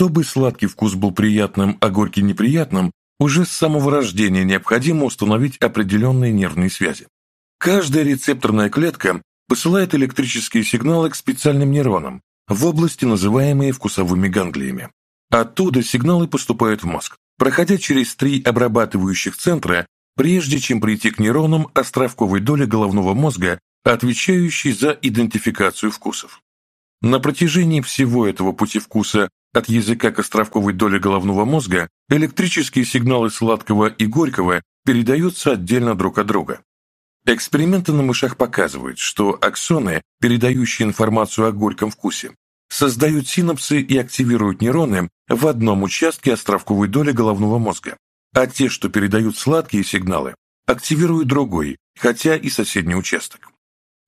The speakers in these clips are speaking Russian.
Чтобы сладкий вкус был приятным, а горький неприятным, уже с самого рождения необходимо установить определенные нервные связи. Каждая рецепторная клетка посылает электрические сигналы к специальным нейронам в области, называемые вкусовыми ганглиями. Оттуда сигналы поступают в мозг, проходя через три обрабатывающих центра, прежде чем прийти к нейронам островковой доли головного мозга, отвечающей за идентификацию вкусов. На протяжении всего этого пути вкуса от языка к островковой доле головного мозга электрические сигналы сладкого и горького передаются отдельно друг от друга. Эксперименты на мышах показывают, что аксоны, передающие информацию о горьком вкусе, создают синапсы и активируют нейроны в одном участке островковой доли головного мозга, а те, что передают сладкие сигналы, активируют другой, хотя и соседний участок.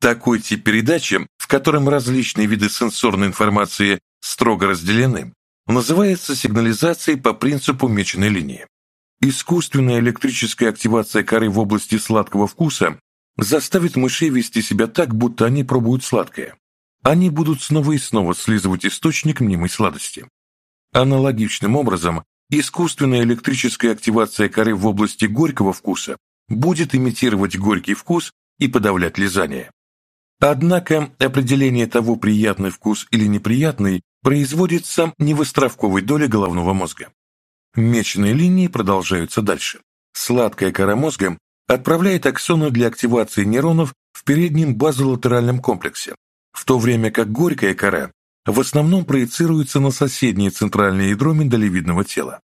Такой тип передачи, в котором различные виды сенсорной информации строго разделены, называется сигнализацией по принципу меченой линии. Искусственная электрическая активация коры в области сладкого вкуса заставит мышей вести себя так, будто они пробуют сладкое. Они будут снова и снова слизывать источник мнимой сладости. Аналогичным образом, искусственная электрическая активация коры в области горького вкуса будет имитировать горький вкус и подавлять лизание. Однако определение того, приятный вкус или неприятный, производится невыстравковой доли головного мозга. Мечные линии продолжаются дальше. Сладкая кора мозга отправляет аксоны для активации нейронов в переднем базолатеральном комплексе, в то время как горькая кора в основном проецируется на соседнее центральное ядро миндалевидного тела.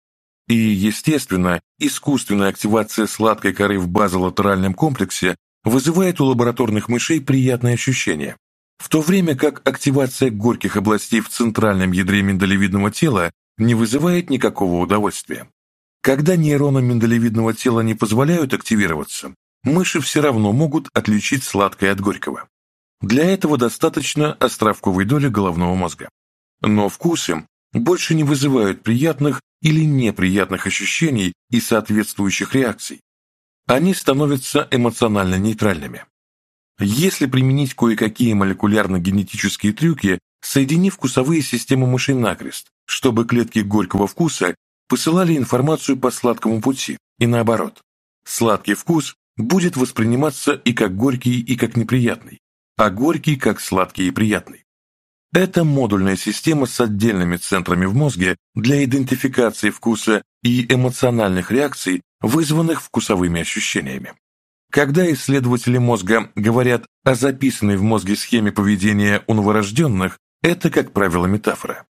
И, естественно, искусственная активация сладкой коры в базолатеральном комплексе вызывает у лабораторных мышей приятные ощущения. В то время как активация горьких областей в центральном ядре миндалевидного тела не вызывает никакого удовольствия. Когда нейроны миндалевидного тела не позволяют активироваться, мыши все равно могут отличить сладкое от горького. Для этого достаточно островковой доли головного мозга. Но вкусы больше не вызывают приятных или неприятных ощущений и соответствующих реакций. Они становятся эмоционально нейтральными. Если применить кое-какие молекулярно-генетические трюки, соединив вкусовые системы мышей накрест, чтобы клетки горького вкуса посылали информацию по сладкому пути, и наоборот. Сладкий вкус будет восприниматься и как горький, и как неприятный, а горький как сладкий и приятный. Это модульная система с отдельными центрами в мозге для идентификации вкуса и эмоциональных реакций, вызванных вкусовыми ощущениями. Когда исследователи мозга говорят о записанной в мозге схеме поведения у новорожденных, это, как правило, метафора.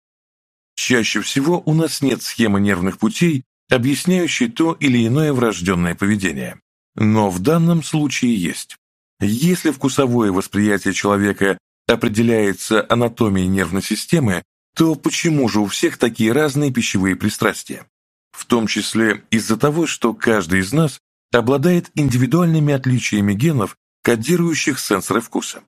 Чаще всего у нас нет схемы нервных путей, объясняющей то или иное врожденное поведение. Но в данном случае есть. Если вкусовое восприятие человека определяется анатомией нервной системы, то почему же у всех такие разные пищевые пристрастия? В том числе из-за того, что каждый из нас обладает индивидуальными отличиями генов, кодирующих сенсоры вкуса.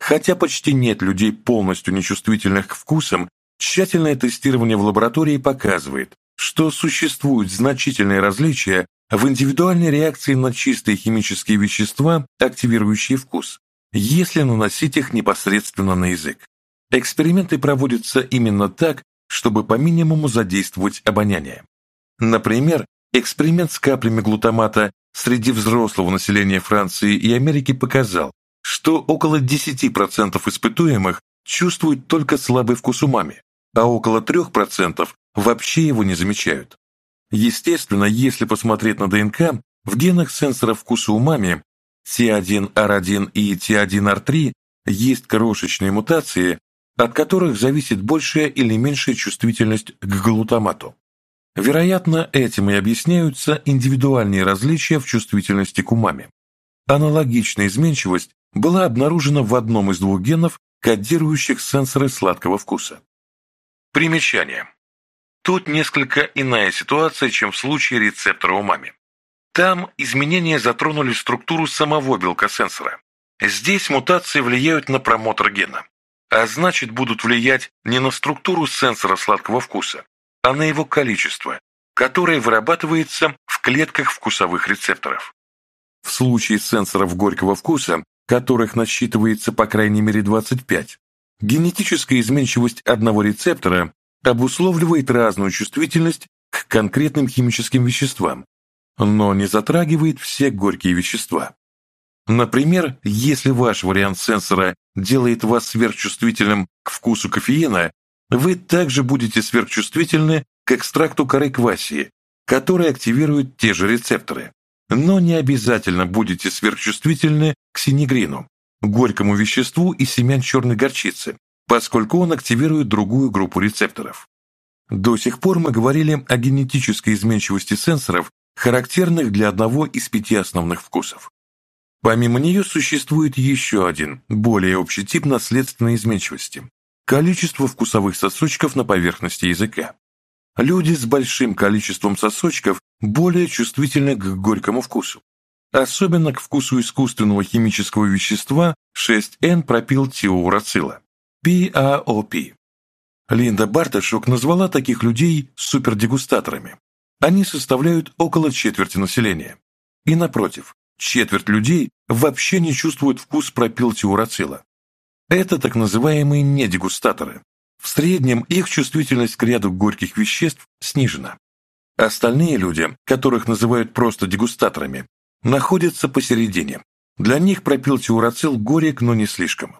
Хотя почти нет людей, полностью нечувствительных к вкусам, тщательное тестирование в лаборатории показывает, что существуют значительные различия в индивидуальной реакции на чистые химические вещества, активирующие вкус, если наносить их непосредственно на язык. Эксперименты проводятся именно так, чтобы по минимуму задействовать обоняние. Например, Эксперимент с каплями глутамата среди взрослого населения Франции и Америки показал, что около 10% испытуемых чувствуют только слабый вкус умами, а около 3% вообще его не замечают. Естественно, если посмотреть на ДНК, в генах сенсора вкуса умами Т1R1 и t 1 r 3 есть крошечные мутации, от которых зависит большая или меньшая чувствительность к глутамату. Вероятно, этим и объясняются индивидуальные различия в чувствительности к умами. Аналогичная изменчивость была обнаружена в одном из двух генов, кодирующих сенсоры сладкого вкуса. Примечание. Тут несколько иная ситуация, чем в случае рецептора умами. Там изменения затронули структуру самого белка сенсора. Здесь мутации влияют на промотор гена, а значит будут влиять не на структуру сенсора сладкого вкуса, а на его количество, которое вырабатывается в клетках вкусовых рецепторов. В случае сенсоров горького вкуса, которых насчитывается по крайней мере 25, генетическая изменчивость одного рецептора обусловливает разную чувствительность к конкретным химическим веществам, но не затрагивает все горькие вещества. Например, если ваш вариант сенсора делает вас сверхчувствительным к вкусу кофеина вы также будете сверхчувствительны к экстракту коры квасии, который активирует те же рецепторы, но не обязательно будете сверхчувствительны к синегрину, горькому веществу из семян черной горчицы, поскольку он активирует другую группу рецепторов. До сих пор мы говорили о генетической изменчивости сенсоров, характерных для одного из пяти основных вкусов. Помимо нее существует еще один, более общий тип наследственной изменчивости Количество вкусовых сосочков на поверхности языка. Люди с большим количеством сосочков более чувствительны к горькому вкусу. Особенно к вкусу искусственного химического вещества 6N-пропилтиурацила, PAOP. А Линда Барташок назвала таких людей супердегустаторами. Они составляют около четверти населения. И напротив, четверть людей вообще не чувствуют вкус пропилтиурацила, это так называемые недегустаторы. В среднем их чувствительность к ряду горьких веществ снижена. Остальные люди, которых называют просто дегустаторами, находятся посередине. Для них пропилтиурацил горек, но не слишком.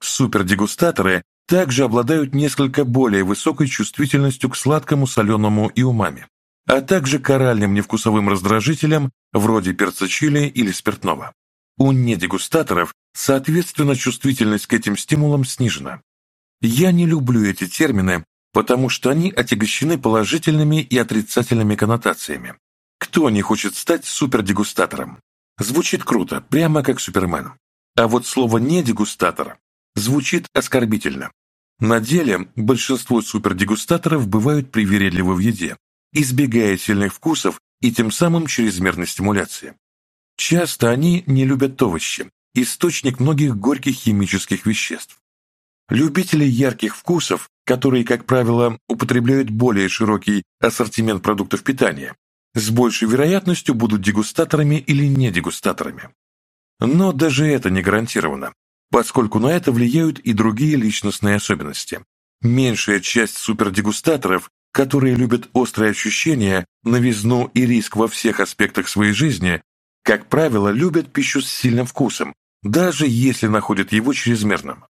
Супердегустаторы также обладают несколько более высокой чувствительностью к сладкому, соленому и умами, а также к оральным невкусовым раздражителям вроде перца чили или спиртного. У недегустаторов, соответственно, чувствительность к этим стимулам снижена. Я не люблю эти термины, потому что они отягощены положительными и отрицательными коннотациями. Кто не хочет стать супердегустатором? Звучит круто, прямо как Супермен. А вот слово «недегустатор» звучит оскорбительно. На деле большинство супердегустаторов бывают привередливы в еде, избегая сильных вкусов и тем самым чрезмерной стимуляции. Часто они не любят овощи, источник многих горьких химических веществ. Любители ярких вкусов, которые, как правило, употребляют более широкий ассортимент продуктов питания, с большей вероятностью будут дегустаторами или не дегустаторами. Но даже это не гарантировано, поскольку на это влияют и другие личностные особенности. Меньшая часть супердегустаторов, которые любят острые ощущения, новизну и риск во всех аспектах своей жизни, как правило, любят пищу с сильным вкусом, даже если находят его чрезмерным.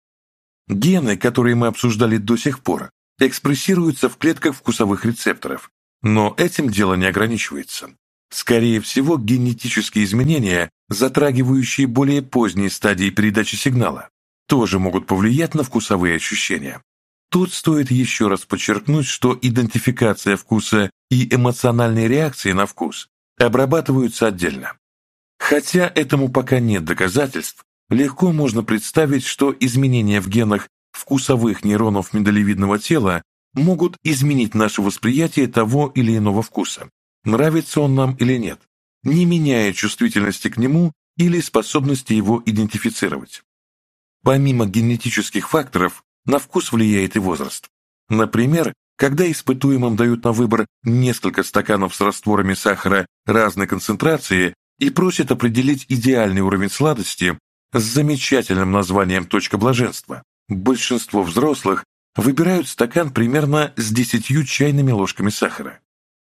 Гены, которые мы обсуждали до сих пор, экспрессируются в клетках вкусовых рецепторов, но этим дело не ограничивается. Скорее всего, генетические изменения, затрагивающие более поздние стадии передачи сигнала, тоже могут повлиять на вкусовые ощущения. Тут стоит еще раз подчеркнуть, что идентификация вкуса и эмоциональные реакции на вкус обрабатываются отдельно. Хотя этому пока нет доказательств, легко можно представить, что изменения в генах вкусовых нейронов миндалевидного тела могут изменить наше восприятие того или иного вкуса, нравится он нам или нет, не меняя чувствительности к нему или способности его идентифицировать. Помимо генетических факторов, на вкус влияет и возраст. Например, когда испытуемым дают на выбор несколько стаканов с растворами сахара разной концентрации, и просит определить идеальный уровень сладости с замечательным названием «Точка блаженства». Большинство взрослых выбирают стакан примерно с 10 чайными ложками сахара.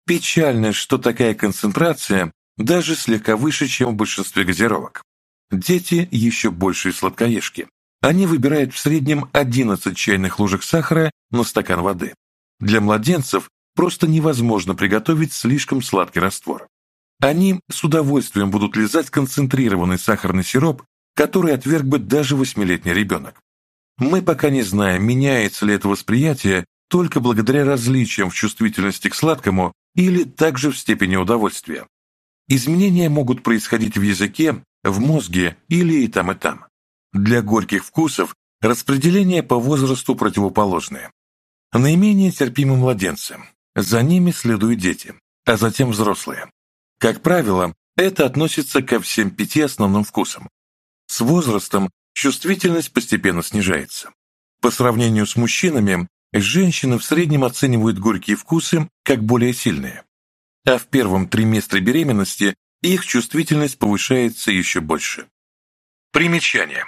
Печально, что такая концентрация даже слегка выше, чем в большинстве газировок. Дети еще больше сладкоежки. Они выбирают в среднем 11 чайных ложек сахара на стакан воды. Для младенцев просто невозможно приготовить слишком сладкий раствор. Они с удовольствием будут лизать концентрированный сахарный сироп, который отверг бы даже восьмилетний ребенок. Мы пока не знаем, меняется ли это восприятие только благодаря различиям в чувствительности к сладкому или также в степени удовольствия. Изменения могут происходить в языке, в мозге или и там, и там. Для горьких вкусов распределение по возрасту противоположное. Наименее терпимы младенцы, за ними следуют дети, а затем взрослые. Как правило, это относится ко всем пяти основным вкусам. С возрастом чувствительность постепенно снижается. По сравнению с мужчинами, женщины в среднем оценивают горькие вкусы как более сильные. А в первом триместре беременности их чувствительность повышается еще больше. Примечание.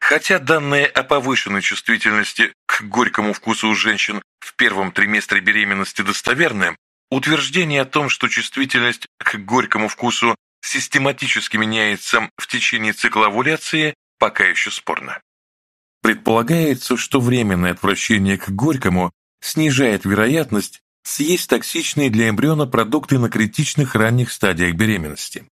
Хотя данные о повышенной чувствительности к горькому вкусу у женщин в первом триместре беременности достоверны, Утверждение о том, что чувствительность к горькому вкусу систематически меняется в течение цикла овуляции, пока еще спорно. Предполагается, что временное отвращение к горькому снижает вероятность съесть токсичные для эмбриона продукты на критичных ранних стадиях беременности.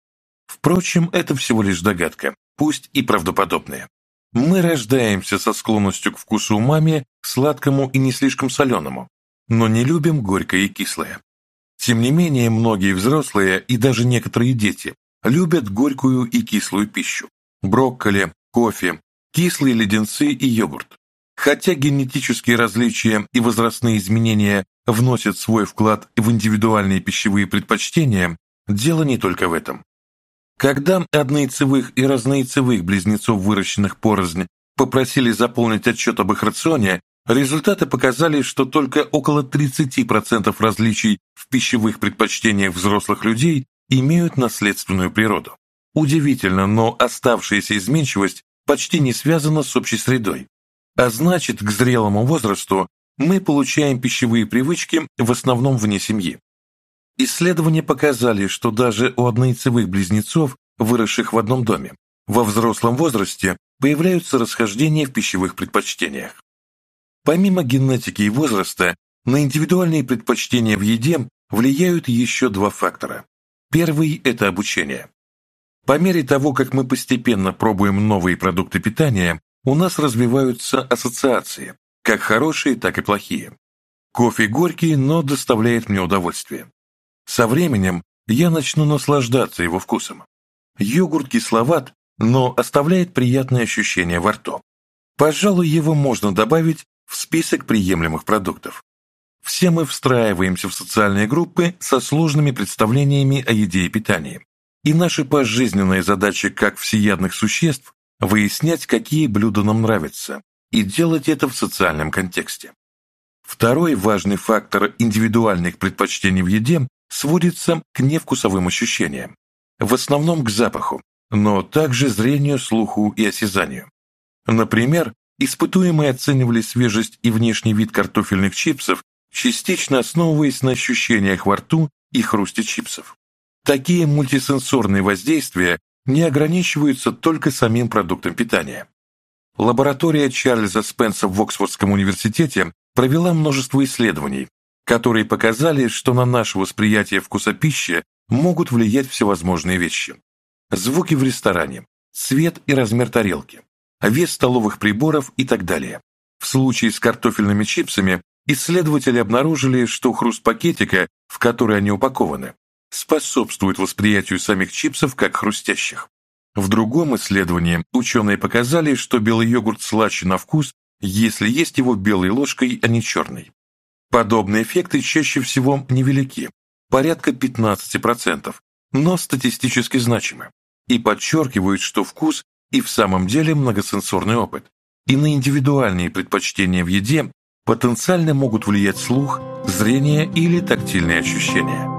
Впрочем, это всего лишь догадка, пусть и правдоподобная. Мы рождаемся со склонностью к вкусу умами, к сладкому и не слишком соленому, но не любим горькое и кислое. Тем не менее, многие взрослые и даже некоторые дети любят горькую и кислую пищу. Брокколи, кофе, кислые леденцы и йогурт. Хотя генетические различия и возрастные изменения вносят свой вклад в индивидуальные пищевые предпочтения, дело не только в этом. Когда однояйцевых и разнояйцевых близнецов, выращенных порознь, попросили заполнить отчет об их рационе, Результаты показали, что только около 30% различий в пищевых предпочтениях взрослых людей имеют наследственную природу. Удивительно, но оставшаяся изменчивость почти не связана с общей средой. А значит, к зрелому возрасту мы получаем пищевые привычки в основном вне семьи. Исследования показали, что даже у однояйцевых близнецов, выросших в одном доме, во взрослом возрасте появляются расхождения в пищевых предпочтениях. Помимо генетики и возраста, на индивидуальные предпочтения в еде влияют еще два фактора. Первый – это обучение. По мере того, как мы постепенно пробуем новые продукты питания, у нас развиваются ассоциации, как хорошие, так и плохие. Кофе горький, но доставляет мне удовольствие. Со временем я начну наслаждаться его вкусом. Йогурт кисловат, но оставляет приятное ощущение во рту. Пожалуй, его можно добавить в список приемлемых продуктов. Все мы встраиваемся в социальные группы со сложными представлениями о еде и питании. И наша пожизненная задача как всеядных существ – выяснять, какие блюда нам нравятся, и делать это в социальном контексте. Второй важный фактор индивидуальных предпочтений в еде сводится к невкусовым ощущениям, в основном к запаху, но также зрению, слуху и осязанию. Например, Испытуемые оценивали свежесть и внешний вид картофельных чипсов, частично основываясь на ощущениях во рту и хрусте чипсов. Такие мультисенсорные воздействия не ограничиваются только самим продуктом питания. Лаборатория Чарльза Спенса в Оксфордском университете провела множество исследований, которые показали, что на наше восприятие вкуса пищи могут влиять всевозможные вещи. Звуки в ресторане, цвет и размер тарелки, вес столовых приборов и так далее. В случае с картофельными чипсами исследователи обнаружили, что хруст пакетика, в который они упакованы, способствует восприятию самих чипсов как хрустящих. В другом исследовании ученые показали, что белый йогурт слаще на вкус, если есть его белой ложкой, а не черной. Подобные эффекты чаще всего невелики, порядка 15%, но статистически значимы, и подчеркивают, что вкус и в самом деле многосенсорный опыт, и на индивидуальные предпочтения в еде потенциально могут влиять слух, зрение или тактильные ощущения.